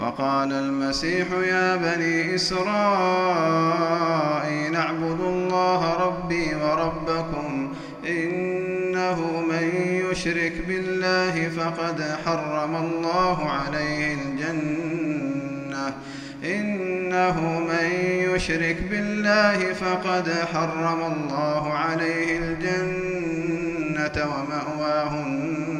وقال المسيح يا بني إسرائيل اعبدوا الله ربي وربكم إنه من يشرك بالله فقد حرم الله عليه الجنة. إنه من يشرك بالله فقد حرم الله عليه الجنة ومأواه النار.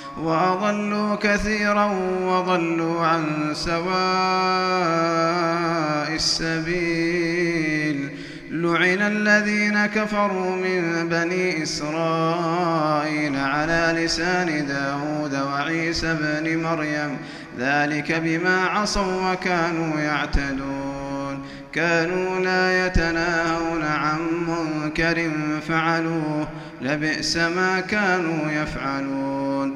وأضلوا كثيرا وضلوا عن سواء السبيل. لعن الذين كفروا من بني إسرائيل على لسان داود وعيسى بن مريم. ذلك بما عصوا وكانوا يعتدون. كانوا لا يتناهون عن منكر فعلوه. لبئس ما كانوا يفعلون.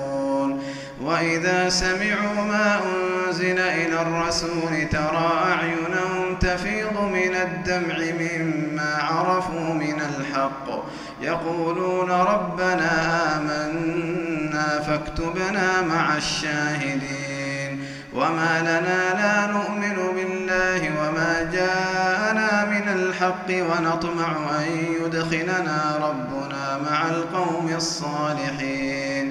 وإذا سمعوا ما أنزل إلى الرسول ترى أعينهم تفيض من الدمع مما عرفوا من الحق. يقولون ربنا آمنا فاكتبنا مع الشاهدين. وما لنا لا نؤمن بالله وما جاءنا من الحق ونطمع أن يدخلنا ربنا مع القوم الصالحين.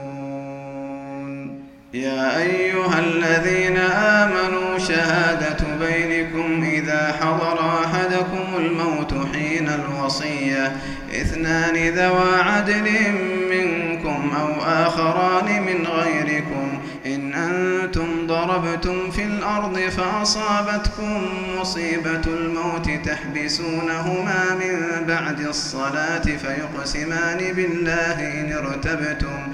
يا أيها الذين آمنوا شهادة بينكم إذا حضر أحدكم الموت حين الوصية إثنان ذوى عدل منكم أو آخران من غيركم. إن أنتم ضربتم في الأرض فأصابتكم مصيبة الموت تحبسونهما من بعد الصلاة فيقسمان بالله إن ارتبتم.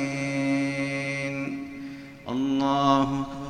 الله أكبر